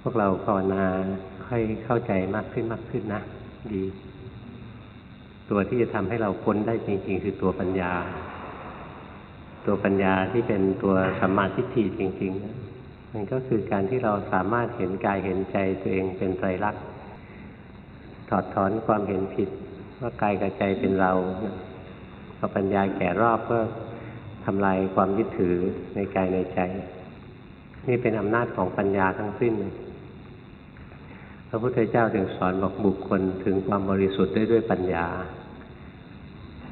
พวกเราภาวนาค่อยเข้าใจมากขึ้นมากขึ้นนะ ดี ตัวที่จะทำให้เราพ้นได้จริง ๆ คือตัวปัญญา ตัวปัญญาที่เป็นตัวสัมมาทิฏฐิจริง ๆ มันก็คือการที่เราสามารถเห็นกายเห็นใจตัวเองเป็นไตรลักษณ์ถอดถอนความเห็นผิดว่ากายกับใจเป็นเราพอปัญญาแก่รอบก็ทำลายความยึดถือในกายในใจ นี่เป็นอำนาจของปัญญาทั้งสิ้นเลย พระพุทธเจ้าถึงสอนบอกบุคคลถึงความบริสุทธิ์ได้ด้วยปัญญา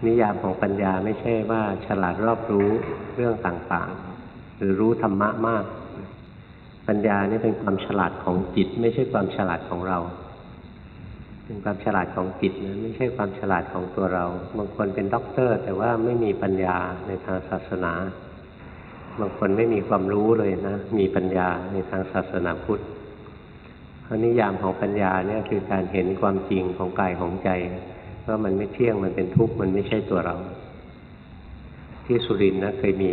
นิยามของปัญญาไม่ใช่ว่าฉลาดรอบรู้เรื่องต่างๆ หรือรู้ธรรมะมาก ปัญญานี่เป็นความฉลาดของจิต ไม่ใช่ความฉลาดของเรา เป็นความฉลาดของจิตนะไม่ใช่ความฉลาดของตัวเรา บางคนเป็นด็อกเตอร์ แต่ว่าไม่มีปัญญาในทางศาสนา บางคนไม่มีความรู้เลยนะ มีปัญญาในทางศาสนาพุทธ เพราะนิยามของปัญญาเนี่ยคือการเห็นความจริงของกายของใจว่ามันไม่เที่ยงมันเป็นทุกข์มันไม่ใช่ตัวเรา ที่สุรินทร์นะเคยมี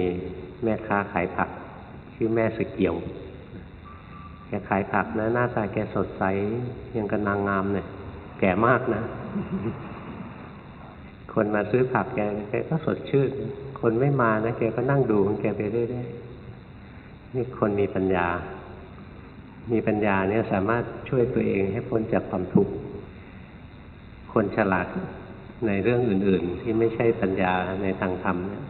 แม่ค้าขายผัก ชื่อแม่สเกียวแกขายผักนะหน้าตาแกสดใสยังกับนางงามเนี่ยแก่มากนะ คนมาซื้อผักแกแกก็สดชื่น คนไม่มานะแกก็นั่งดูของแกไปเรื่อยๆนี่คนมีปัญญา มีปัญญาเนี่ยสามารถช่วยตัวเองให้พ้นจากความทุกข์ คนฉลาดในเรื่องอื่น ๆ ที่ไม่ใช่ปัญญาในทางธรรมเนี่ย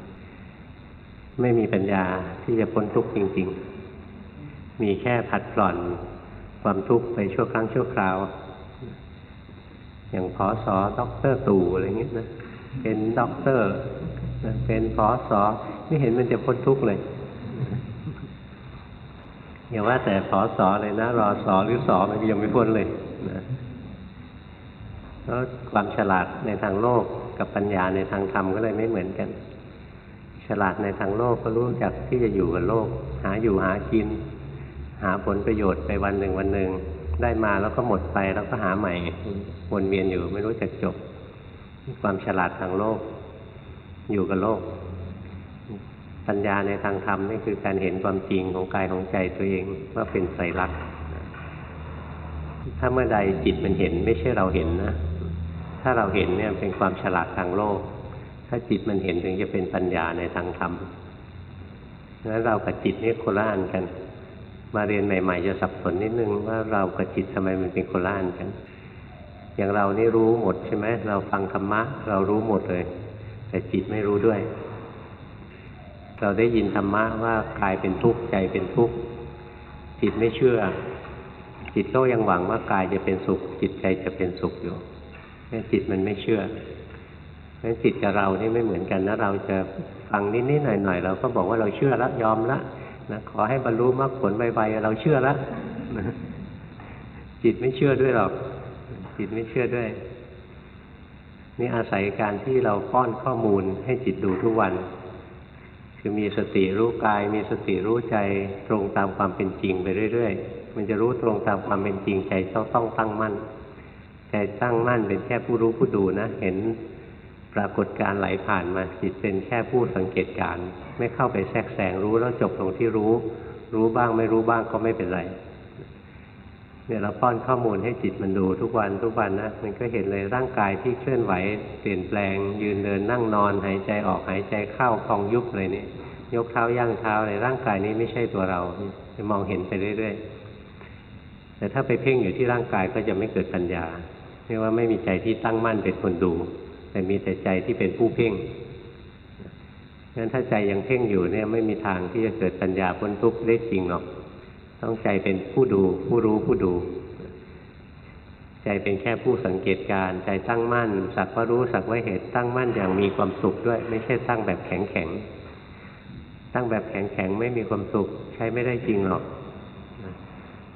ไม่มีปัญญาที่จะพ้นทุกข์จริง ๆ มีแค่ผัดกล่อนความทุกข์ไปชั่วครั้งชั่วคราว อย่างพอสอด็อกเตอร์ตู่อะไรเงี้ยนะ เป็นด็อกเตอร์ เป็นพอสอไม่เห็นมันจะพ้นทุกข์เลย อย่าว่าแต่พอสอเลยนะรอสอหรือสอมันยังไม่พ้นเลยนะเพราะความฉลาดในทางโลกกับปัญญาในทางธรรมก็เลยไม่เหมือนกัน ฉลาดในทางโลกก็รู้จักที่จะอยู่กับโลก หาอยู่หากิน หาผลประโยชน์ไปวันหนึ่งวันหนึ่งได้มาแล้วก็หมดไปแล้วก็หาใหม่วนเวียนอยู่ไม่รู้จักจบ ความฉลาดทางโลก อยู่กับโลก ปัญญาในทางธรรมนี่คือการเห็นความจริงของกายของใจตัวเองว่าเป็นไตรลักษณ์ถ้าเมื่อใดจิตมันเห็นไม่ใช่เราเห็นนะ ถ้าเราเห็นเนี่ยเป็นความฉลาดทางโลก ถ้าจิตมันเห็นถึงจะเป็นปัญญาในทางธรรมงั้นเรากับจิตนี่โคล่านกัน มาเรียนใหม่ ๆ จะสับสนนิดนึงว่าเรากับจิตทำไมมันเป็นโคล่านกัน อย่างเรานี่รู้หมดใช่ไหมเราฟังธรรมะ เรารู้หมดเลย แต่จิตไม่รู้ด้วย เราได้ยินธรรมะว่ากายเป็นทุกข์ใจเป็นทุกข์จิตไม่เชื่อ จิตก็ยังหวังว่ากายจะเป็นสุข จิตใจจะเป็นสุขอยู่นี่จิตมันไม่เชื่อเพราะจิตกับเรานี่ไม่เหมือนกันนะ เราจะฟังนิดๆหน่อยๆเราก็บอกว่าเราเชื่อแล้วยอมละนะขอให้บรรลุมรรคผลไวๆเราเชื่อแล้วนะจิตไม่เชื่อด้วยหรอก จิตไม่เชื่อด้วย นี่อาศัยการที่เราป้อนข้อมูลให้จิตดูทุกวัน คือมีสติรู้กาย มีสติรู้ใจตรงตามความเป็นจริงไปเรื่อยๆ มันจะรู้ตรงตามความเป็นจริงใจต้องต้องตั้งมั่น ใจตั้งมั่นเป็นแค่ผู้รู้ผู้ดูนะ เห็นปรากฏการไหลผ่านมาจิตเป็นแค่ผู้สังเกตการ ไม่เข้าไปแทรกแซงรู้แล้วจบตรงที่รู้ รู้บ้างไม่รู้บ้างก็ไม่เป็นไร เนี่ยเราป้อนข้อมูลให้จิตมันดูทุกวันทุกวันนะมันก็เห็นเลยร่างกายที่เคลื่อนไหว เปลี่ยนแปลง ยืนเดินนั่งนอน หายใจออกหายใจเข้าพองยุบอะไรนี่ยกเท้าย่างเท้าในร่างกายนี้ไม่ใช่ตัวเราจะมองเห็นไปเรื่อยๆแต่ถ้าไปเพ่งอยู่ที่ร่างกายก็จะไม่เกิดปัญญาเรียกว่าไม่มีใจที่ตั้งมั่นเป็นคนดู แต่มีแต่ใจที่เป็นผู้เพ่งงั้นถ้าใจยังเพ่งอยู่เนี่ยไม่มีทางที่จะเกิดปัญญาพ้นทุกข์ได้จริงหรอก ต้องใจเป็นผู้ดู ผู้รู้ผู้ดู ใจเป็นแค่ผู้สังเกตการ ใจตั้งมั่น สักว่ารู้สักว่าเหตุตั้งมั่นอย่างมีความสุขด้วย ไม่ใช่ตั้งแบบแข็งแข็งตั้งแบบแข็งแข็งไม่มีความสุข ใช้ไม่ได้จริงหรอก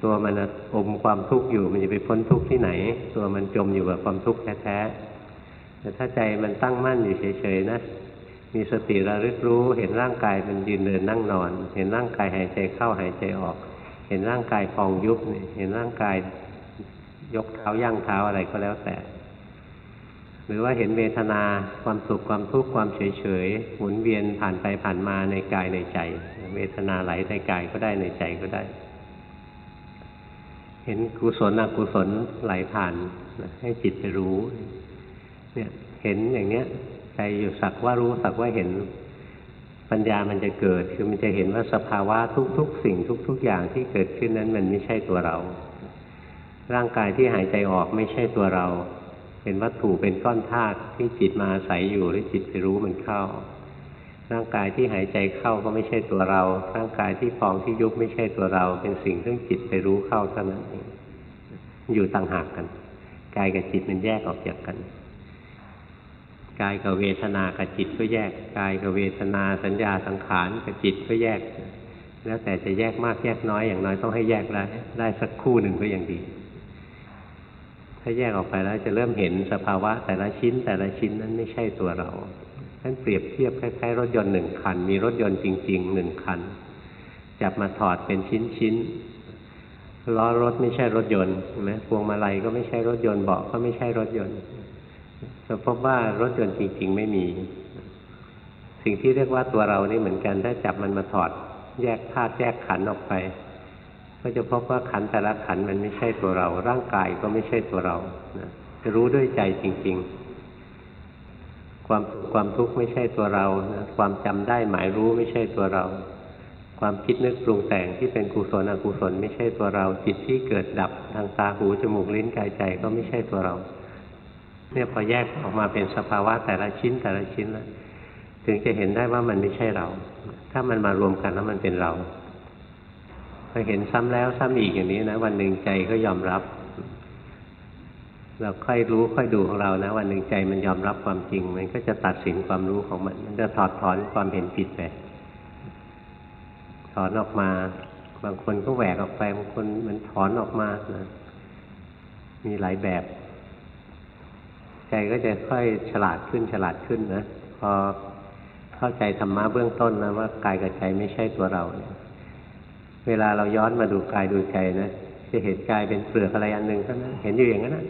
ตัวมันอมความทุกข์อยู่มันจะไปพ้นทุกข์ที่ไหน ตัวมันจมอยู่กับความทุกข์แท้ๆแต่ถ้าใจมันตั้งมั่นอยู่เฉยๆนะมีสติระลึกรู้ เห็นร่างกายมันยืนเดินนั่งนอน เห็นร่างกายหายใจเข้าหายใจออก เห็นร่างกายพองยุบเห็นร่างกายยกเท้าย่างเท้าอะไรก็แล้วแต่ หรือว่าเห็นเวทนาความสุขความทุกข์ความเฉยเฉยหมุนเวียนผ่านไปผ่านมาในกายในใจ เวทนาไหลในกายก็ได้ในใจก็ได้ เห็นกุศลอกุศลไหลผ่านให้จิตไปรู้ เนี่ยเห็นอย่างเนี้ยใจอยู่สักว่ารู้สักว่าเห็น ปัญญามันจะเกิดคือมันจะเห็นว่าสภาวะทุกๆ สิ่งทุก ๆ อย่างที่เกิดขึ้นนั้นมันไม่ใช่ตัวเรา ร่างกายที่หายใจออกไม่ใช่ตัวเรา เป็นวัตถุเป็นก้อนธาตุที่จิตมาอาศัยอยู่หรือจิตไปรู้มันเข้า ร่างกายที่หายใจเข้าก็ไม่ใช่ตัวเรา ร่างกายที่ฟองที่ยุบไม่ใช่ตัวเรา เป็นสิ่งที่จิตไปรู้เข้าเท่านั้นเองอยู่ต่างหากกันกายกับจิตมันแยกออกจากกัน กายกับเวทนากับจิตก็แยก กายกับเวทนาสัญญาสังขารกับจิตก็แยก แล้วแต่จะแยกมากแยกน้อยอย่างน้อยต้องให้แยกได้ได้สักคู่หนึ่งก็ยังดี ถ้าแยกออกไปแล้วจะเริ่มเห็นสภาวะแต่ละชิ้นแต่ละชิ้นนั้นไม่ใช่ตัวเราท่านเปรียบเทียบคล้ายๆรถยนต์หนึ่งคัน มีรถยนต์จริงๆหนึ่งคัน จับมาถอดเป็นชิ้นๆล้อรถไม่ใช่รถยนต์ใช่ไหมพวงมาลัยก็ไม่ใช่รถยนต์เบาะก็ไม่ใช่รถยนต์ จะพบว่ารถยนต์จริง ๆ ไม่มี สิ่งที่เรียกว่าตัวเรานี่เหมือนกัน ถ้าจับมันมาถอด แยกธาตุแยกขันออกไป ก็จะพบว่าขันแต่ละขันมันไม่ใช่ตัวเรา ร่างกายก็ไม่ใช่ตัวเรานะจะรู้ด้วยใจจริง ๆ ความความทุกข์ไม่ใช่ตัวเรานะความจำได้หมายรู้ไม่ใช่ตัวเราความคิดนึกปรุงแต่งที่เป็นกุศลอกุศลไม่ใช่ตัวเรา จิตที่เกิดดับทางตาหูจมูกลิ้นกายใจก็ไม่ใช่ตัวเรา เนี่ยพอแยกออกมาเป็นสภาวะแต่ละชิ้นแต่ละชิ้นแล้วถึงจะเห็นได้ว่ามันไม่ใช่เรา ถ้ามันมารวมกันแล้วมันเป็นเราพอเห็นซ้ำแล้วซ้ำอีกอย่างนี้นะ วันหนึ่งใจก็ยอมรับ เราค่อยรู้ค่อยดูของเรานะ วันหนึ่งใจมันยอมรับความจริง มันก็จะตัดสินความรู้ของมัน มันจะถอดถอนความเห็นผิดไปถอนออกมา บางคนก็แหวกออกไปบางคนมันถอนออกมานะมีหลายแบบ ใจก็จะค่อยฉลาดขึ้นฉลาดขึ้นนะพอเข้าใจธรรมะเบื้องต้นนะว่ากายกับใจไม่ใช่ตัวเราเนี่ยเวลาเราย้อนมาดูกายดูใจนะจะเห็นกายเป็นเปลือกอะไรอันหนึ่งเท่านั้นเห็นอยู่อย่างนั้นนะ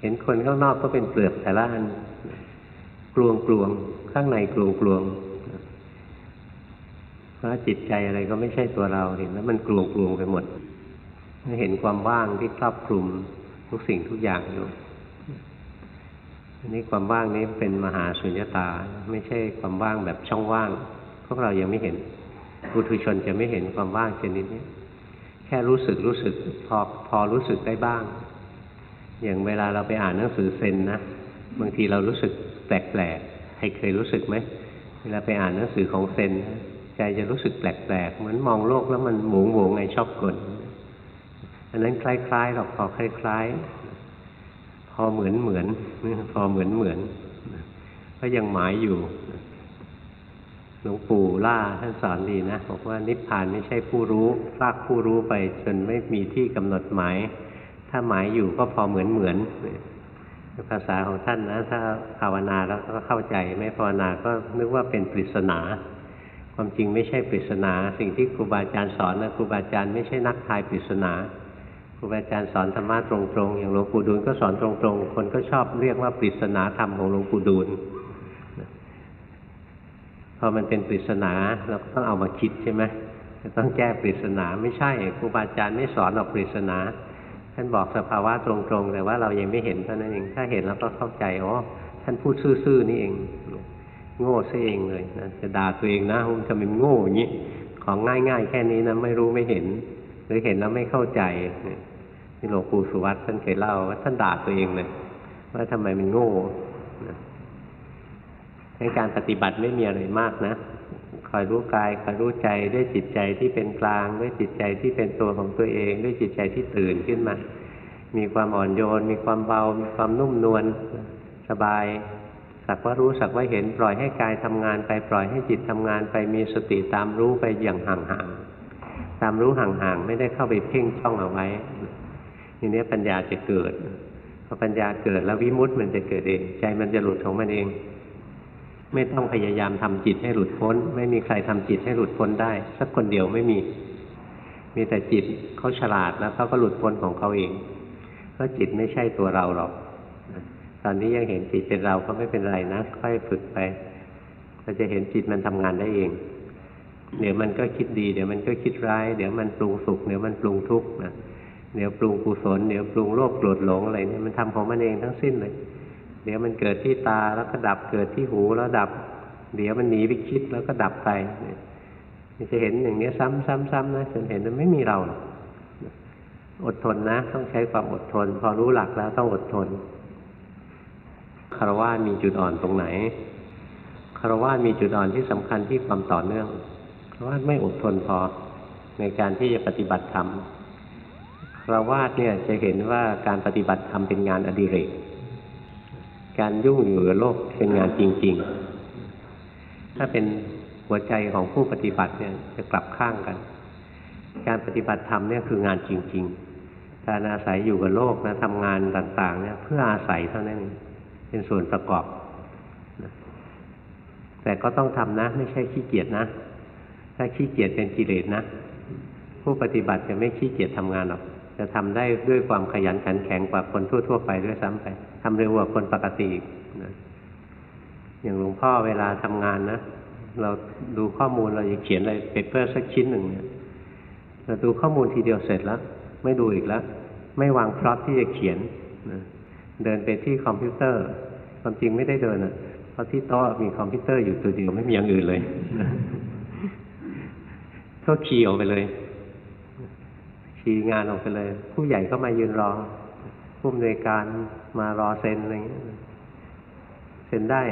เห็นคนข้างนอกก็เป็นเปลือกแต่ละอันกลวงกลวงข้างในกลวงกลวงเพราะจิตใจอะไรก็ไม่ใช่ตัวเราเห็นแล้วมันกลวงกลวงไปหมดเห็นความว่างที่ครอบคลุมทุกสิ่งทุกอย่างอยู่ นนี้ความว่างนี้เป็นมหาสุญญตา ไม่ใช่ความว่างแบบช่องว่าง พวกเรายังไม่เห็นบุตุชนจะไม่เห็นความว่างชนิดนี้แค่รู้สึกรู้สึกพอพอรู้สึกได้บ้าง อย่างเวลาเราไปอ่านหนังสือเซนนะบางทีเรารู้สึกแปลกๆใครเคยรู้สึกไหมเวลาไปอ่านหนังสือของเซนใจจะรู้สึกแปลกๆเหมือนมองโลกแล้วมันหมูหมูไงชอบกลอันนั้นคล้ายๆหรอกพอคล้าย ๆ อเหมือนเหมือนพอเหมือนเหมือนก็ยังหมายอยู่หลวงปู่ล่าท่านสอนดีนะบอกว่านิพพานไม่ใช่ผู้รู้ฟากผู้รู้ไปจนไม่มีที่กำหนดหมาย ถ้าหมายอยู่ก็พอเหมือนเหมือนภาษาของท่านนะ ถ้าภาวนาแล้วก็เข้าใจ ไม่ภาวนาก็นึกว่าเป็นปริศนา ความจริงไม่ใช่ปริศนา สิ่งที่ครูบาอาจารย์สอนนะครูบาอาจารย์ไม่ใช่นักทายปริศนา รูบาอาจารย์สอนธรรมะตรงๆ อย่างหลวงปู่ดูลก็สอนตรงๆ คนก็ชอบเรียกว่าปริศนาธรรมของหลวงปู่ดูลพอมันเป็นปริศนาเราก็ต้องเอามาคิดใช่ไหมจะต้องแก้ปริศนาไม่ใช่ครูบาอาจารย์ไม่สอนออกปริศนาท่านบอกสภาวะตรงๆ แต่ว่าเรายังไม่เห็นเท่านั้นเอง ถ้าเห็นแล้วก็เข้าใจอ๋อท่านพูดซื่อๆนี่เอง โง่ซะเองเลยนะจะด่าตัวเองนะคุณจะเป็นโง่อย่างนี้ของง่ายๆ แค่นี้นะไม่รู้ไม่เห็น หรือเห็นแล้วไม่เข้าใจ ที่หลวงปู่สุวัตท่านเคยเล่าว่าท่านด่าตัวเองเลยว่าทำไมมันโง่นะในการปฏิบัติไม่มีอะไรมากนะคอยรู้กายคอยรู้ใจด้วยจิตใจที่เป็นกลาง ด้วยจิตใจที่เป็นตัวของตัวเอง ด้วยจิตใจที่ตื่นขึ้นมา มีความอ่อนโยน มีความเบา มีความนุ่มนวลสบาย สักว่ารู้สักว่าเห็นปล่อยให้กายทำงานไปปล่อยให้จิตทำงานไปมีสติตามรู้ไปอย่างห่างๆตามรู้ห่างๆไม่ได้เข้าไปเพ่งช่องเอาไว้ ทีนี้ปัญญาจะเกิดพอปัญญาเกิดแล้ววิมุตต์มันจะเกิดเอง ใจมันจะหลุดของมันเอง ไม่ต้องพยายามทำจิตให้หลุดพ้น ไม่มีใครทำจิตให้หลุดพ้นได้ สักคนเดียวไม่มี มีแต่จิตเขาฉลาดแล้วเขาก็หลุดพ้นของเขาเอง เพราะจิตไม่ใช่ตัวเราหรอกตอนนี้ยังเห็นจิตเป็นเราก็ไม่เป็นไรนะค่อยฝึกไปเราจะเห็นจิตมันทำงานได้เองเดี๋ยวมันก็คิดดี เดี๋ยวมันก็คิดร้าย เดี๋ยวมันปรุงสุข เดี๋ยวมันปรุงทุกข์นะ เดี๋ยวปรุงกุศลเดี๋ยวปรุงโลภโกรธหลงอะไรเนี่ยมันทำของมันเองทั้งสิ้นเลยเดี๋ยวมันเกิดที่ตาแล้วก็ดับเกิดที่หูแล้วดับ เดี๋ยวมันหนีไปคิดแล้วก็ดับไปเนี่ยมันจะเห็นอย่างนี้ซ้ำซ้ำซ้ำนะจนเห็นว่าไม่มีเราหรอกอดทนนะ ต้องใช้ความอดทน พอรู้หลักแล้วต้องอดทนคารวะมีจุดอ่อนตรงไหนคารวะมีจุดอ่อนที่สำคัญที่ความต่อเนื่องคารวะไม่อดทนพอในการที่จะปฏิบัติธรรม คารวะเนี่ยจะเห็นว่าการปฏิบัติธรรมเป็นงานอดิเรก การยุ่งอยู่กับโลกเป็นงานจริง ๆ ถ้าเป็นหัวใจของผู้ปฏิบัติเนี่ยจะกลับข้างกัน การปฏิบัติธรรมเนี่ยคืองานจริง ๆ การอาศัยอยู่กับโลกนะทำงานต่างๆเนี่ยเพื่ออาศัยเท่านั้นเองเป็นส่วนประกอบ แต่ก็ต้องทำนะ ไม่ใช่ขี้เกียจนะ ถ้าขี้เกียจเป็นกิเลสนะผู้ปฏิบัติจะไม่ขี้เกียจทำงานหรอก จะทำได้ด้วยความขยันขันแข็งกว่าคนทั่ว ๆ ไปด้วยซ้ำไปทำเร็วกว่าคนปกติอีกนะอย่างหลวงพ่อเวลาทำงานนะเราดูข้อมูลเราจะเขียนอะไร paper สักชิ้นหนึ่งเนี่ยเราดูข้อมูลทีเดียวเสร็จแล้ว ไม่ดูอีกแล้ว ไม่วางพล็อตที่จะเขียนนะเดินไปที่คอมพิวเตอร์ ความจริงไม่ได้เดินอะเพราะที่โต๊ะมีคอมพิวเตอร์อยู่ตัวเดียวไม่มีอย่างอื่นเลยก็ key ออกไปเลย ทีงานออกไปเลย ผู้ใหญ่ก็มายืนรอผู้อำนวยการมารอเซ็นอะไรเงี้ยเซ็นได้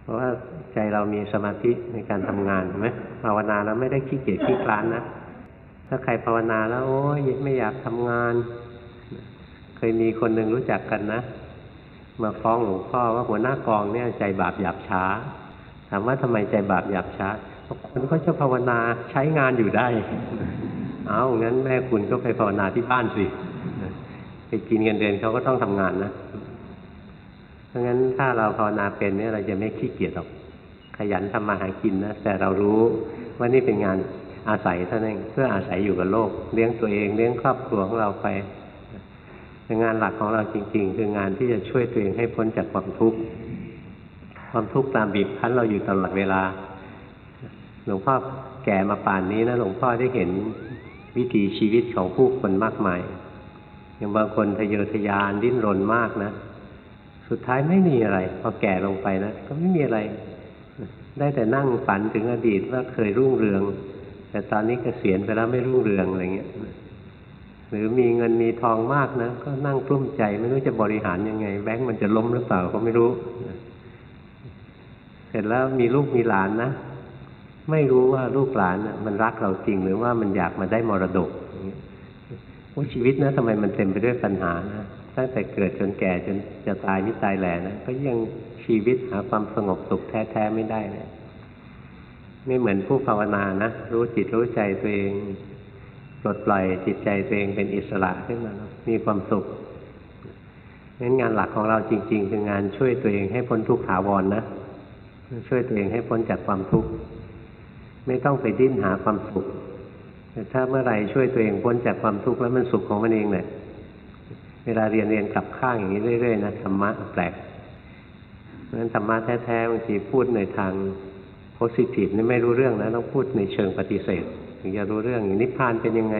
เพราะว่าใจเรามีสมาธิในการทำงานเห็นไหมภาวนาแล้วไม่ได้ขี้เกียจขี้คร้านนะถ้าใครภาวนาแล้วโอ้ยไม่อยากทำงาน เคยมีคนหนึ่งรู้จักกันนะมาฟ้องหลวงพ่อว่าหัวหน้ากองเนี่ยใจบาปหยาบช้า ถามว่าทำไมใจบาปหยาบช้าเพราะคนก็จะภาวนาใช้งานอยู่ได้ เอางั้นแม่คุณก็ไปภาวนาที่บ้านสิไปกินเงินเดือนเขาก็ต้องทำงานนะเพราะงั้นถ้าเราภาวนาเป็นเนี่ยเราจะไม่ขี้เกียจหรอก ขยันทำมาหากินนะแต่เรารู้ว่านี่เป็นงานอาศัยเท่านั้นเองเพื่ออาศัยอยู่กับโลก เลี้ยงตัวเองเลี้ยงครอบครัวของเราไปงานหลักของเราจริง ๆ คืองานที่จะช่วยตัวเองให้พ้นจากความทุกข์ความทุกข์ตามบีบคั้นเราอยู่ตลอดเวลา หลวงพ่อแก่มาป่านนี้นะหลวงพ่อได้เห็น วิถีชีวิตของผู้คนมากมายอย่างบางคนทะเยอทะยานดิ้นรนมากนะ สุดท้ายไม่มีอะไร พอแก่ลงไปนะก็ไม่มีอะไร ได้แต่นั่งฝันถึงอดีตว่าเคยรุ่งเรือง แต่ตอนนี้เกษียณไปแล้วไม่รุ่งเรืองอะไรเงี้ยหรือมีเงินมีทองมากนะ ก็นั่งกลุ้มใจไม่รู้จะบริหารยังไง แบงก์มันจะล้มหรือเปล่าก็ไม่รู้ เสร็จแล้วมีลูกมีหลานนะ ไม่รู้ว่าลูกหลานมันรักเราจริงหรือว่ามันอยากมาได้มรดกว่าชีวิตนะทำไมมันเต็มไปด้วยปัญหานะตั้งแต่เกิดจนแก่จนจะตายนิตายแหล่นะก็ยังชีวิตหาความสงบสุขแท้ๆไม่ได้เลยไม่เหมือนผู้ภาวนานะรู้จิตรู้ใจตัวเองปลดปล่อยจิตใจตัวเองเป็นอิสระขึ้นมามีความสุขงั้นงานหลักของเราจริง ๆ คืองานช่วยตัวเองให้พ้นทุกข์ถาวรนนะช่วยตัวเองให้พ้นจากความทุกข์ ไม่ต้องไปดิ้นหาความสุขแต่ถ้าเมื่อไหร่ช่วยตัวเองพ้นจากความทุกข์แล้วมันสุขของมันเองเลยเวลาเรียนเรียนกลับข้างอย่างนี้เรื่อยๆนะธรรมะแปลกเพราะฉะนั้นธรรมะแท้ๆบางทีพูดในทางโพสิทีฟนี่ไม่รู้เรื่องนะต้องพูดในเชิงปฏิเสธถึงจะรู้เรื่องนิพพานเป็นยังไง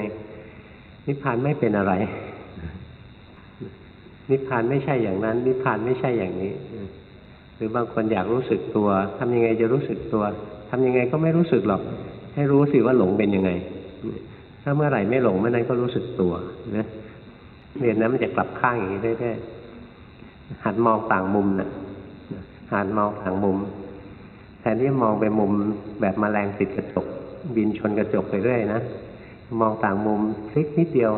นิพพานไม่เป็นอะไร นิพพานไม่ใช่อย่างนั้น นิพพานไม่ใช่อย่างนี้ หรือบางคนอยากรู้สึกตัวทำยังไงจะรู้สึกตัว ทำยังไงก็ไม่รู้สึกหรอก ให้รู้สิว่าหลงเป็นยังไง ถ้าเมื่อไหร่ไม่หลงเมื่อนั้นก็รู้สึกตัวนะเรียนนั้นมันจะกลับข้างอย่างนี้เรื่อยๆหัดมองต่างมุมนะหัดมองต่างมุม แทนที่มองไปมุมแบบมแมลงติดกระจก บินชนกระจกไปเรื่อยนะมองต่างมุมพลิกนิดเดียว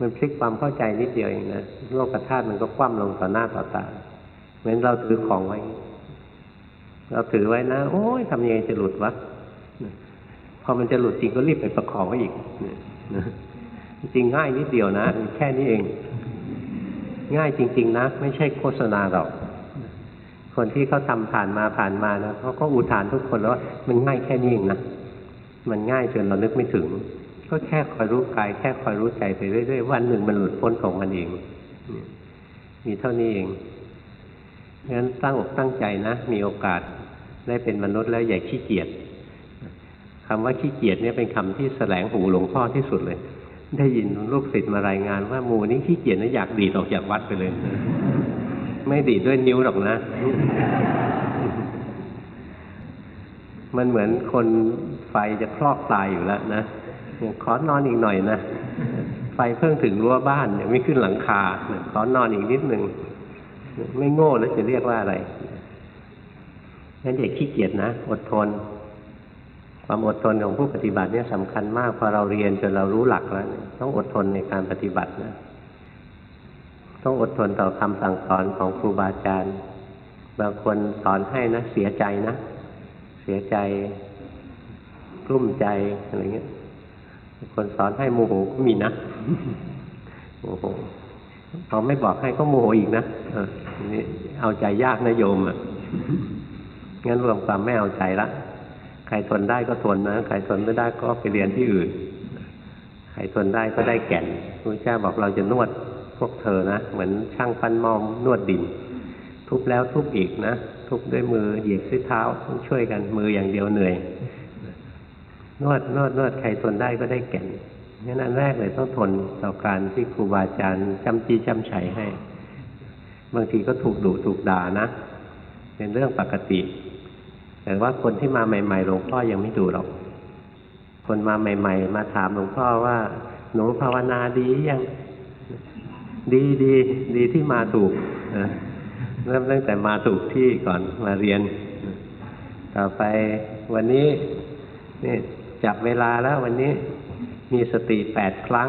มันพลิกความเข้าใจนิดเดียวเองนะโลกธาตุมันก็คว่ำลงต่อหน้าต่อตาเหมือนเราถือของไว้ เราถือไว้นะ โอ้ยทำยังไงจะหลุดวะพอมันจะหลุดจริงก็รีบไปประคองไว้อีกจริงง่ายนิดเดียวนะ แค่นี้เอง ง่ายจริง ๆ นะ ไม่ใช่โฆษณาหรอก คนที่เขาทำผ่านมาผ่านมานะเขาก็อุทานทุกคนแล้วมันง่ายแค่นี้เองนะมันง่ายจนเรานึกไม่ถึง ก็แค่คอยรู้กาย แค่คอยรู้ใจไปเรื่อยๆวันหนึ่งมันหลุดพ้นของมันเองมีเท่านี้เองงั้นตั้งอกตั้งใจนะ มีโอกาส ได้เป็นมนุษย์แล้วอย่าขี้เกียจคำว่าขี้เกียจเนี่ยเป็นคำที่แสลงหูหลวงพ่อที่สุดเลย ได้ยินลูกศิษย์มารายงานว่าหมูนี่ขี้เกียจนะอยากดีดออกจากวัดไปเลย ไม่ดีดด้วยนิ้วหรอกนะ มันเหมือนคนไฟจะคลอกตายอยู่แล้วนะขอนอนอีกหน่อยนะไฟเพิ่งถึงรั้วบ้านยังไม่ขึ้นหลังคาขอนอนอีกนิดหนึ่งไม่โง่แล้วจะเรียกว่าอะไร งั้นอย่าขี้เกียจนะ อดทน ความอดทนของผู้ปฏิบัติเนี่ยสำคัญมากพอเราเรียนจนเรารู้หลักแล้วเนี่ยต้องอดทนในการปฏิบัตินะ ต้องอดทนต่อคำสั่งสอนของครูบาอาจารย์ บางคนสอนให้นะเสียใจนะ เสียใจกลุ้มใจอะไรเงี้ย คนสอนให้โมโหก็มีนะโมโหเขาไม่บอกให้ก็โมโหอีกนะอันนี่เอาใจยากนะโยมอะ งั้นรวมความไม่เอาใจละ ใครทนได้ก็ทนนะ ใครทนไม่ได้ก็ไปเรียนที่อื่น ใครทนได้ก็ได้แก่นพระเจ้าบอกเราจะนวดพวกเธอนะ เหมือนช่างปั้นหมอมนวดดิน ทุบแล้วทุบอีกนะ ทุบด้วยมือเหยียบด้วยเท้าต้องช่วยกันมืออย่างเดียวเหนื่อย นวดนวดนวดใครทนได้ก็ได้แก่นงั้นอันแรกเลยต้องทนต่อการที่ครูบาอาจารย์จำจีจำชัยให้ บางทีก็ถูกดุถูกด่านะ เป็นเรื่องปกติ แต่ว่าคนที่มาใหม่ๆหลวงพ่อยังไม่ดูหรอก คนมาใหม่ ๆ มาถามหลวงพ่อว่า หนูภาวนาดียังดีดีดีที่มาถูกนะเริ่มตั้งแต่มาถูกที่ก่อนมาเรียน ต่อไปวันนี้นี่จับเวลาแล้ววันนี้มีสติแปดครั้ง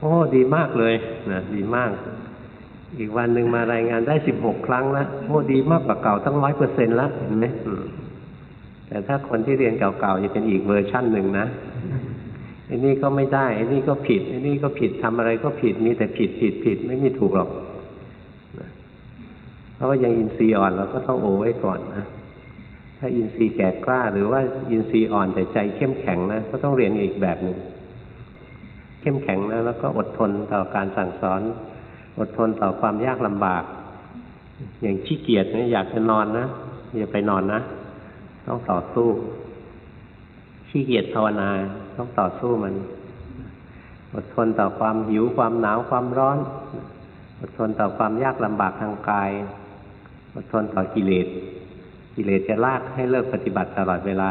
โอ้ ดีมากเลยนะดีมาก อีกวันหนึ่งมารายงานได้สิบหกครั้งแล้วโอ้ดีมากกว่าเก่าตั้งร้อยเปอร์เซ็นต์แล้วเห็นไหมอืม แต่ถ้าคนที่เรียนเก่าๆจะเป็นอีกเวอร์ชั่นหนึ่งนะไอ้นี่ก็ไม่ได้ไอ้นี่ก็ผิดไอ้นี่ก็ผิดทำอะไรก็ผิดมีแต่ผิดผิดผิดไม่มีถูกหรอกเพราะว่ายังอินทรีย์อ่อนเราก็ต้องโอ๋ไว้ก่อนนะถ้าอินทรีย์แก่กล้า หรือว่าอินทรีย์อ่อนแต่ใจเข้มแข็งนะก็ต้องเรียนอีกแบบหนึ่งเข้มแข็งนะแล้วก็อดทนต่อการสั่งสอน อดทนต่อความยากลำบาก อย่างขี้เกียจเนี่ยอยากจะนอนนะอย่าไปนอนนะ ต้องต่อสู้ ขี้เกียจภาวนา ต้องต่อสู้มัน อดทนต่อความหิวความหนาวความร้อน อดทนต่อความยากลำบากทางกาย อดทนต่อกิเลส กิเลสจะลากให้เลิกปฏิบัติตลอดเวลา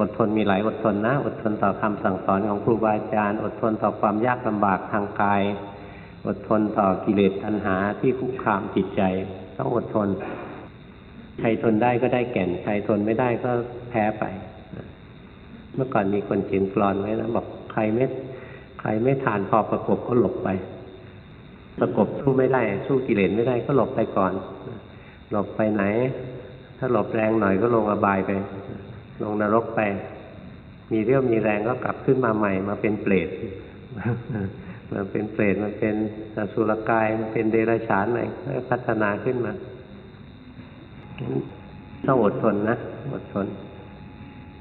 อดทนมีหลายอดทนนะ อดทนต่อคำสั่งสอนของครูบาอาจารย์ อดทนต่อความยากลำบากทางกาย อดทนต่อกิเลสตัณหาที่คุกคามจิตใจ ต้องอดทน ใครทนได้ก็ได้แก่น ใครทนไม่ได้ก็แพ้ไป เมื่อก่อนมีคนเขียนกรอนไว้นะบอกใครไม่ใครไม่ทานพอประกบก็หลบไป ประกบสู้ไม่ได้ สู้กิเลสไม่ได้ก็หลบไปก่อน หลบไปไหน ถ้าหลบแรงหน่อยก็ลงอบายไป ลงนรกไป มีเรี่ยวมีแรงก็กลับขึ้นมาใหม่ มาเป็นเปรตมันเป็นเปรตมันเป็นสุรกายมันเป็นเดรัจฉานอะไรก็พัฒนาขึ้นมา ต้องอดทนนะอดทน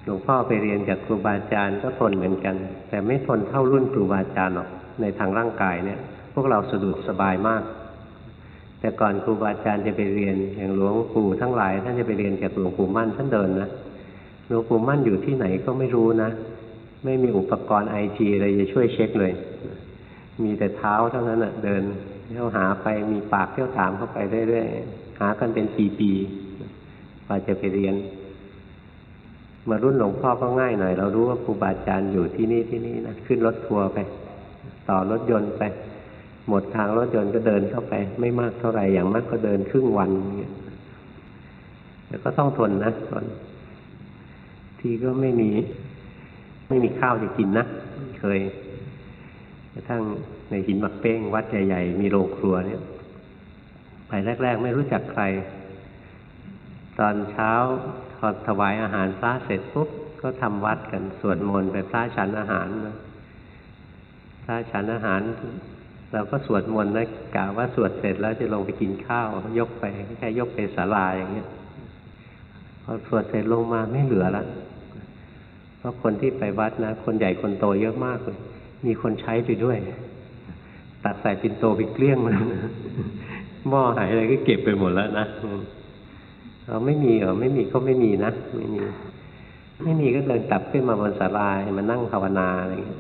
หลวงพ่อไปเรียนจากครูบาอาจารย์ก็ทนเหมือนกัน แต่ไม่ทนเท่ารุ่นครูบาอาจารย์หรอกในทางร่างกายเนี่ย พวกเราสะดวกสบายมาก แต่ก่อนครูบาอาจารย์จะไปเรียนอย่างหลวงปู่ทั้งหลายท่านจะไปเรียนจากหลวงปู่มั่นท่านเดินนะหลวงปู่มั่นอยู่ที่ไหนก็ไม่รู้นะ ไม่มีอุปกรณ์ไอทีอะไรจะช่วยเช็คเลย มีแต่เท้าเท่านั้นอะ เดินเที่ยวหาไปมีปากเที่ยวถามเข้าไปเรื่อยๆหากันเป็นปีๆ ว่าจะไปเรียน มารุ่นหลวงพ่อก็ง่ายหน่อย เรารู้ว่าครูบาอาจารย์อยู่ที่นี่ที่นี่นะขึ้นรถทัวร์ไป ต่อรถยนต์ไป หมดทางรถยนต์ก็เดินเข้าไป ไม่มากเท่าไหร่อย่างมากก็เดินครึ่งวันเงี้ยแต่ก็ต้องทนนะทนทีก็ไม่มี ไม่มีข้าวจะกินนะเคยกระทั่งในหินหมักเป้งวัดใหญ่ๆมีโรงครัวเนี่ย ไปแรก ๆ ไม่รู้จักใคร ตอนเช้าพอถวายอาหารพระเสร็จปุ๊บก็ทำวัดกันสวดมนต์ไปพระฉันอาหารนะพระฉันอาหาร เราก็สวดมนต์นะกะว่าสวดเสร็จแล้วจะลงไปกินข้าว ยกไปแค่ยกไปศาลาอย่างเงี้ยพอสวดเสร็จลงมาไม่เหลือละเพราะคนที่ไปวัดนะ คนใหญ่คนโตเยอะมากเลยมีคนใช้ไปด้วย ตัดใส่ปินโตไปเกลี้ยงเลยหม้อหายอะไรก็เก็บไปหมดแล้วนะ เราไม่มีเหรอไม่มีก็ไม่มีนะไม่มี ไม่มีก็เดินกลับขึ้นมาบนศาลามานั่งภาวนาอะไรอย่างเงี้ย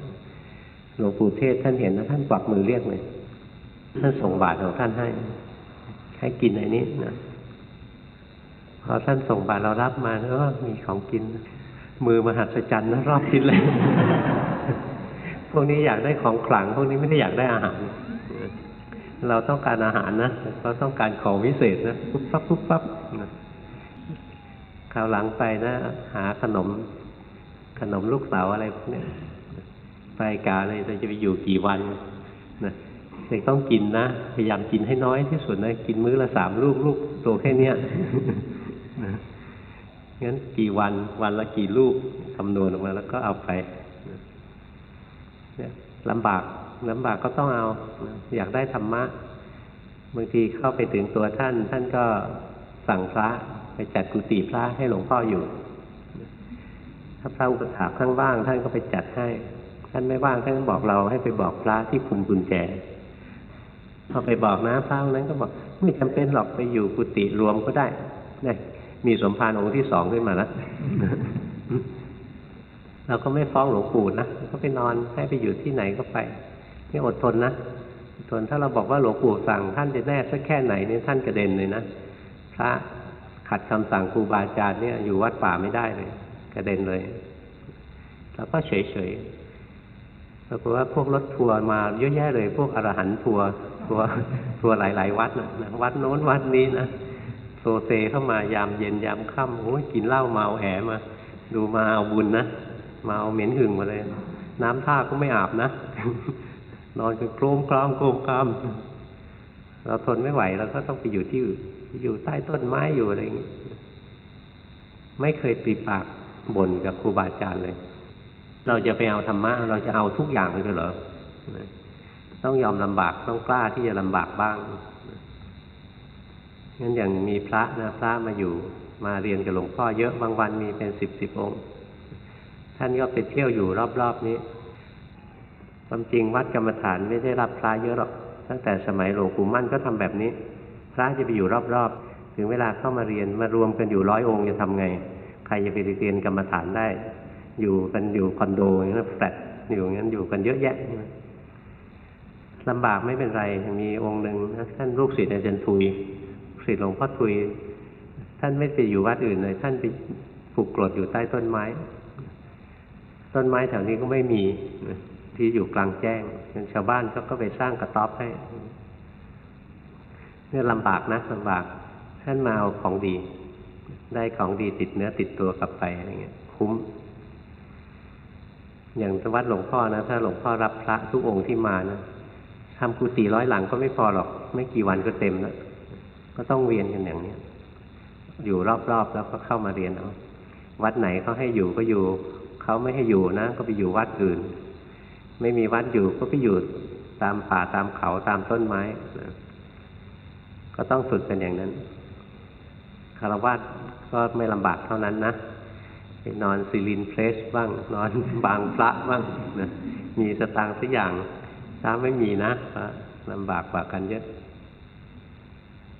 หลวงปู่เทศท่านเห็นนะท่านกวักมือเรียกเลยท่านส่งบาตรของท่านให้ ให้กินไอ้นี้นะพอท่านส่งบาตรเรารับมาแล้วมีของกิน มือมหัศจรรย์นะรอบทิศเลย พวกนี้อยากได้ของขลัง พวกนี้ไม่ได้อยากได้อาหาร เราต้องการอาหารนะเราต้องการของวิเศษนะปุ๊บปั๊บปุ๊บปั๊บนะ คราวหลังไปนะ หาขนม ขนมลูกเต๋าอะไรพวกนี้ไปกาเลยเราจะไปอยู่กี่วันนะเด็กต้องกินนะพยายามกินให้น้อยที่สุดนะกินมื้อละสามลูกลูกตัวแค่เนี้ยนะงั้นกี่วันวันละกี่ลูกคำนวณออกมาแล้วก็เอาไปเนี่ยลำบากลำบากก็ต้องเอา อยากได้ธรรมะบางทีเข้าไปถึงตัวท่าน ท่านก็สั่งพระ ไปจัดกุฏิพระให้หลวงพ่ออยู่ ถ้าพระอุปถาข้างว่างท่านก็ไปจัดให้ ท่านไม่ว่างท่านก็บอกเราให้ไปบอกพระที่คุมกุญแจพอไปบอกนะพระนั้นก็บอกไม่จำเป็นหรอกไปอยู่กุฏิรวมก็ได้นี่มีสมภารองค์ที่สองขึ้นมาแล้วเราก็ไม่ฟ้องหลวงปู่นะก็ไปนอนให้ไปอยู่ที่ไหนก็ไปนี่อดทนนะอดทนถ้าเราบอกว่าหลวงปู่สั่งท่านจะแน่สักแค่ไหนเนี่ยท่านกระเด็นเลยนะพระ ขัดคำสั่งครูบาอาจารย์เนี่ยอยู่วัดป่าไม่ได้เลย กระเด็นเลย แล้วก็เฉยเฉยๆปรากฏว่าพวกรถทัวร์มาเยอะแยะเลย พวกอรหันต์ทัวร์ทัวร์ทัวร์หลาย ๆ วัดนะวัดโน้นวัดนี้นะโซเซเข้ามายามเย็นยามค่ำโอ้ยกินเหล้าเมาแหมา ดูมาเอาบุญนะมาเอาเหม็นหึงมาเลย น้ำท่าก็ไม่อาบนะ นอนกันโครมครามโครมคราม เราทนไม่ไหวเราก็ต้องไปอยู่ที่อื่นอยู่ใต้ต้นไม้อยู่อะไรอย่างนี้ ไม่เคยปริปากบ่นกับครูบาอาจารย์เลย เราจะไปเอาธรรมะเราจะเอาทุกอย่างเลยเหรอต้องยอมลำบากต้องกล้าที่จะลำบากบ้างงั้นอย่างมีพระนะพระมาอยู่มาเรียนกับหลวงพ่อเยอะบางวันมีเป็นสิบสิบองค์ ท่านก็ไปเที่ยวอยู่รอบๆนี้ความจริงวัดกรรมฐานไม่ได้รับพระเยอะหรอก ตั้งแต่สมัยหลวงปู่มั่นก็ทำแบบนี้ พระจะไปอยู่รอบๆ ถึงเวลาเข้ามาเรียนมารวมกันอยู่ร้อยองค์จะทำไง ใครจะไปเรียนกรรมฐานได้ อยู่กันอยู่คอนโดอย่างนั้นแฟลตอยู่อย่างนั้นอยู่กันเยอะแยะลำบากไม่เป็นไรมีองค์หนึ่งท่านลูกศิษย์อาจารย์ทุยศิษย์หลวงพ่อทุย ท่านไม่ไปอยู่วัดอื่นเลยท่านไปผูกกรดอยู่ใต้ต้นไม้ ต้นไม้แถวนี้ก็ไม่มี ที่อยู่กลางแจ้งชาวบ้านเขาก็ไปสร้างกระต๊อบให้เนี่ยลำบากนะลำบากท่านมาเอาของดี ได้ของดีติดเนื้อติดตัวกลับไปอะไรเงี้ย คุ้ม อย่างวัดหลวงพ่อนะถ้าหลวงพ่อรับพระทุกองค์ที่มานะทำกุฏิร้อยหลังก็ไม่พอหรอก ไม่กี่วันก็เต็มแล้วก็ต้องเวียนกันอย่างเนี้ย อยู่รอบๆแล้วก็เข้ามาเรียนเอาวัดไหนเขาให้อยู่ก็อยู่เขาไม่ให้อยู่นะ ก็ไปอยู่วัดอื่น ไม่มีวัดอยู่ก็ไปอยู่ตามป่าตามเขาตามต้นไม้นะก็ต้องฝึกกันอย่างนั้นคารวะก็ไม่ลำบากเท่านั้นนะไปนอนซิลินเพลสบ้าง นอนบางพระบ้างนะมีสตางค์สักอย่างถ้าไม่มีนะลำบากกว่ากันเยอะ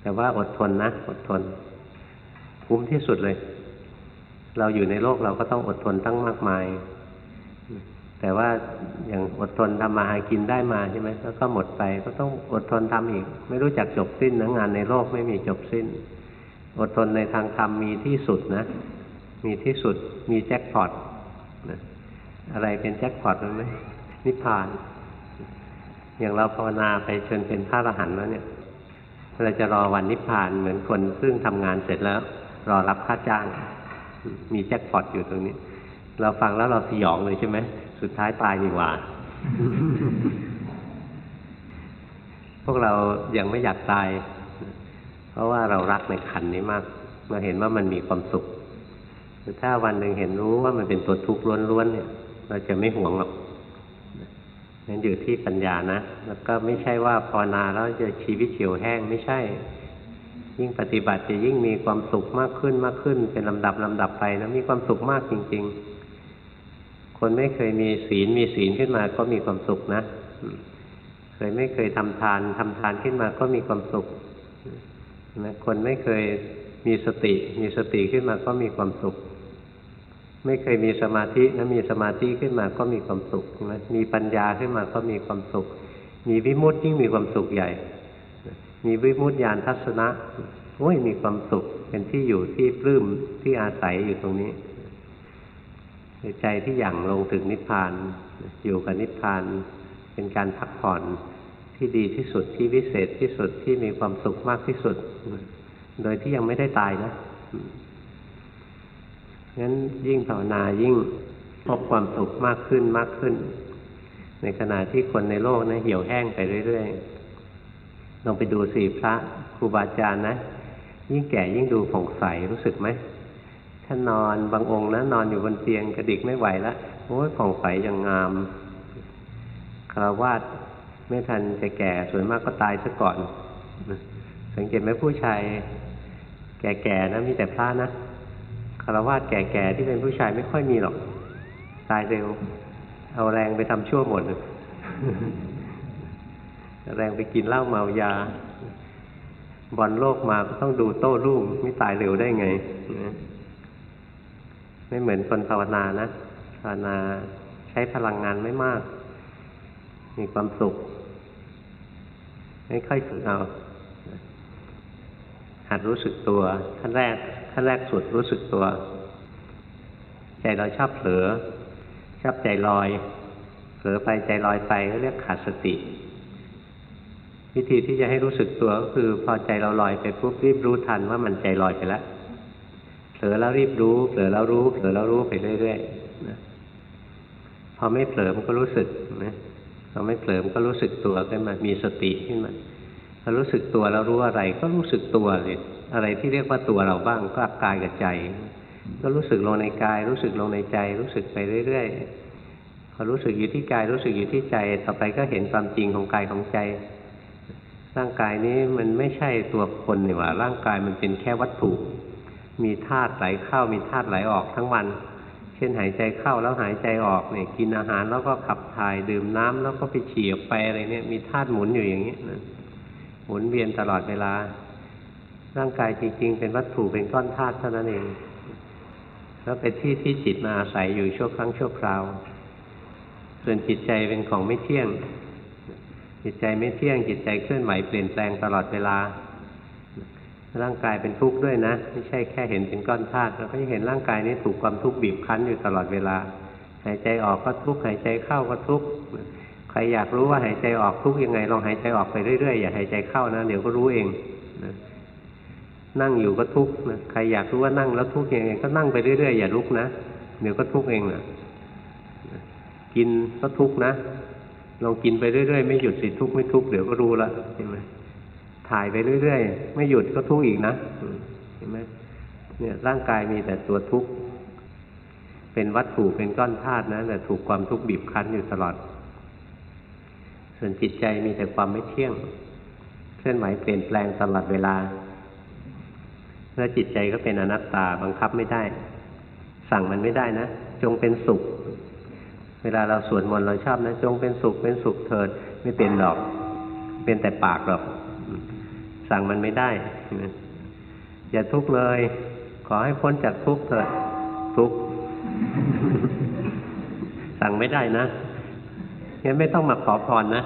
แต่ว่าอดทนนะ อดทนคุ้มที่สุดเลย เราอยู่ในโลกเราก็ต้องอดทนตั้งมากมาย แต่ว่าอย่างอดทนทำมาหากินได้มาใช่ไหมแล้วก็หมดไปก็ต้องอดทนทำอีก ไม่รู้จักจบสิ้นนะงานในโลกไม่มีจบสิ้น อดทนในทางธรรมมีที่สุดนะ มีที่สุดมีแจ็คพอตนะอะไรเป็นแจ็คพอตรู้ไหมนิพพาน อย่างเราภาวนาไปจนเป็นพระอรหันต์แล้วเนี่ยเราจะรอวันนิพพานเหมือนคนซึ่งทำงานเสร็จแล้ว รอรับค่าจ้าง มีแจ็คพอตอยู่ตรงนี้ เราฟังแล้วเราสยองเลยใช่ไหม สุดท้ายตายดีกว่า พวกเรายังไม่อยากตาย เพราะว่าเรารักในขันนี้มากเราเห็นว่ามันมีความสุข ถ้าวันหนึ่งเห็นรู้ว่ามันเป็นตัวทุกข์ล้วนๆเนี่ย เราจะไม่หวงหรอกนั่นอยู่ที่ปัญญานะ แล้วก็ไม่ใช่ว่าภาวนาแล้วจะชีวิตเฉียวแห้งไม่ใช่ ยิ่งปฏิบัติจะยิ่งมีความสุขมากขึ้นมากขึ้น เป็นลำดับลำดับไปนะมีความสุขมากจริง ๆ คนไม่เคยมีศีลมีศีลขึ้นมาก็มีความสุขนะเคยไม่เคยทำทานทำทานขึ้นมาก็มีความสุขนะคนไม่เคยมีสติ มีสติขึ้นมาก็มีความสุข ไม่เคยมีสมาธินะมีสมาธิขึ้นมาก็มีความสุขนะมีปัญญาขึ้นมาก็มีความสุข มีวิมุตติยิ่งมีความสุขใหญ่ มีวิมุตติญาณทัศนะโอ้ยมีความสุขเป็นที่อยู่ที่ปลื้มที่อาศัยอยู่ตรงนี้ ใจที่หยั่งลงถึงนิพพาน อยู่กับนิพพาน เป็นการพักผ่อนที่ดีที่สุดที่วิเศษที่สุดที่มีความสุขมากที่สุด โดยที่ยังไม่ได้ตายนะงั้นยิ่งภาวนายิ่งพบความสุขมากขึ้นมากขึ้น ในขณะที่คนในโลกนะเหี่ยวแห้งไปเรื่อยๆลองไปดูสิพระครูบาอาจารย์นะ ยิ่งแก่ยิ่งดูผ่องใสรู้สึกไหม ท่านนอนบางองค์นะนอนอยู่บนเตียงกระดิกไม่ไหวแล้วโอ้ยผ่องใสยังงามคารวาสไม่ทันจะแก่ส่วนมากก็ตายซะก่อน สังเกตไหมผู้ชายแก่ๆนะมีแต่พระนะคารวาสแก่ๆที่เป็นผู้ชายไม่ค่อยมีหรอก ตายเร็ว เอาแรงไปทำชั่วหมดแรงไปกินเหล้าเมายา บอลโลกมาก็ต้องดูโต้รุ่งไม่ตายเร็วได้ไง ไม่เหมือนคนภาวนานะภาวนาใช้พลังงานไม่มาก มีความสุข ไม่ค่อยฝึกเอาหัดรู้สึกตัว ขั้นแรกขั้นแรกสุดรู้สึกตัว ใจเราชอบเผลอ ชอบใจลอย เผลอไปใจลอยไปก็เรียกขาดสติ วิธีที่จะให้รู้สึกตัวก็คือ พอใจเราลอยไปปุ๊บรีบรู้ทันว่ามันใจลอยไปแล้ว ลอแล้วรีบรู้เผลอแล้วรู้เผลอแล้วรู้ไปเรื่อยๆนะพอไม่เผลอมันก็รู้สึกนะพอไม่เผลอมันก็รู้สึกตัวขึ้นมา มีสติขึ้นมาพอรู้สึกตัวแล้วรู้อะไร ก็รู้สึกตัวเลยอะไรที่เรียกว่าตัวเราบ้างก็กายกับใจ ก็รู้สึกลงในกาย รู้สึกลงในใจ รู้สึกไปเรื่อยๆพอรู้สึกอยู่ที่กายรู้สึกอยู่ที่ใจ ต่อไปก็เห็นความจริงของกายของใจ ร่างกายนี้มันไม่ใช่ตัวคนนี่หว่าร่างกายมันเป็นแค่วัตถุ มีธาตุไหลเข้ามีธาตุไหลออกทั้งวัน เช่นหายใจเข้าแล้วหายใจออกเนี่ยกินอาหารแล้วก็ขับถ่ายดื่มน้ำแล้วก็ไปฉี่ออกไปอะไรเนี่ยมีธาตุหมุนอยู่อย่างนี้นะหมุนเวียนตลอดเวลา ร่างกายจริง ๆ เป็นวัตถุเป็นก้อนธาตุเท่านั้นเองแล้วเป็นที่ที่จิตมาอาศัยอยู่ชั่วครั้งชั่วคราว ส่วนจิตใจเป็นของไม่เที่ยง จิตใจไม่เที่ยงจิตใจเคลื่อนไหวเปลี่ยนแปลงตลอดเวลา ร่างกายเป็นทุกข์ด้วยนะ ไม่ใช่แค่เห็นเป็นก้อนธาตุเราก็จะเห็นร่างกายนี้ถูกความทุกข์บีบคั้นอยู่ตลอดเวลา หายใจออกก็ทุกข์หายใจเข้าก็ทุกข์ใครอยากรู้ว่าหายใจออกทุกข์ยังไงลองหายใจออกไปเรื่อยๆอย่าหายใจเข้านะเดี๋ยวก็รู้เองนะนั่งอยู่ก็ทุกข์นะใครอยากรู้ว่านั่งแล้วทุกข์ยังไงก็นั่งไปเรื่อยๆอย่าลุกนะเดี๋ยวก็ทุกข์เองนะกินก็ทุกข์นะลองกินไปเรื่อยๆไม่หยุดสิทุกข์ไม่ทุกข์เดี๋ยวก็รู้ละเห็นไหม ถ่ายไปเรื่อยๆ ไม่หยุดก็ทุกข์อีกนะเห็นไหมเนี่ยร่างกายมีแต่ตัวทุกข์เป็นวัตถุเป็นก้อนธาตุนะแต่ถูกความทุกข์บีบคั้นอยู่ตลอด ส่วนจิตใจมีแต่ความไม่เที่ยงเคลื่อนไหวเปลี่ยนแปลงตลอดเวลาแล้วจิตใจก็เป็นอนัตตาบังคับไม่ได้ สั่งมันไม่ได้นะ จงเป็นสุข เวลาเราสวดมนต์เราชอบนะ จงเป็นสุขเป็นสุขเถิดไม่เป็นหรอก เป็นแต่ปากหรอก สั่งมันไม่ได้ อย่าทุกข์เลย ขอให้พ้นจากทุกข์เถิดทุกข์สั่งไม่ได้นะงั้นไม่ต้องมาขอพรนะ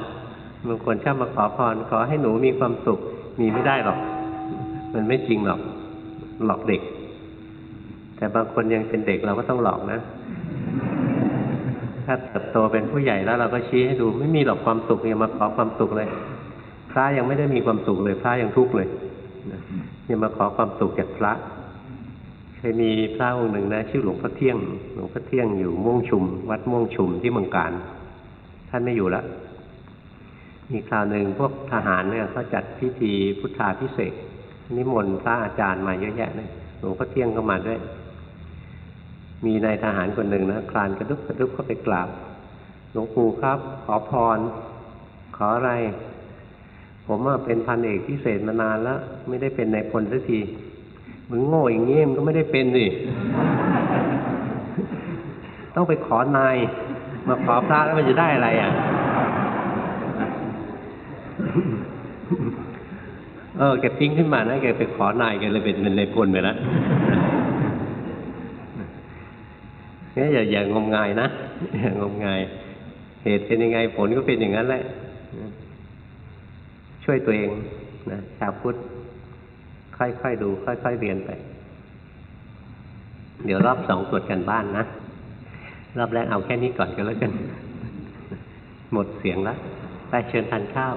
บางคนชอบมาขอพร ขอให้หนูมีความสุข มีไม่ได้หรอก มันไม่จริงหรอก หลอกเด็ก แต่บางคนยังเป็นเด็กเราก็ต้องหลอกนะ ถ้าเติบโตเป็นผู้ใหญ่แล้วเราก็ชี้ให้ดู ไม่มีหรอกความสุขอย่ามาขอความสุขเลย ระยังไม่ได้มีความสุขเลย พระยังทุกข์เลยย่ามาขอความสุขจากพระเคยมีพระองค์หนึ่งนะ ชื่อหลวงพ่อเที่ยง หลวงพ่อเที่ยงอยู่ม่วงชุม วัดม่วงชุมที่เมืองการ ท่านไม่อยู่แล้วมีคราวหนึ่งพวกทหารเนี่ยเขาจัดพิธีพุทธาพิเศษนิมนต์พระอาจารย์มาเยอะแยะเลยหลวงพ่อเที่ยงก็มาด้วย มีนายทหารคนหนึ่งนะคลานกระดุกกระดุกเข้าไปกราบหลวงปู่ครับ ขอพร ขออะไร ผมว่าเป็นพันเอกพิเศษมานานแล้ว ไม่ได้เป็นนายพลสักทีมึงโง่อย่างงี้มันก็ไม่ได้เป็นสิต้องไปขอนาย มาขอพระแล้วมันจะได้อะไรอะเออแกปิ้งขึ้นมานะแกไปขอนายแกเลยเป็นนายพลไปแล้วงั้นอย่าอย่างมงายนะอย่างมงาย เหตุเป็นยังไงผลก็เป็นอย่างนั้นแหละ ช่วยตัวเองนะชาวพุทธค่อยๆดู ค่อยๆเรียนไป เดี๋ยวรอบสองตรวจกันบ้านนะ รอบแรกเอาแค่นี้ก่อนก็แล้วกัน หมดเสียงแล้ว ไปเชิญทานข้าว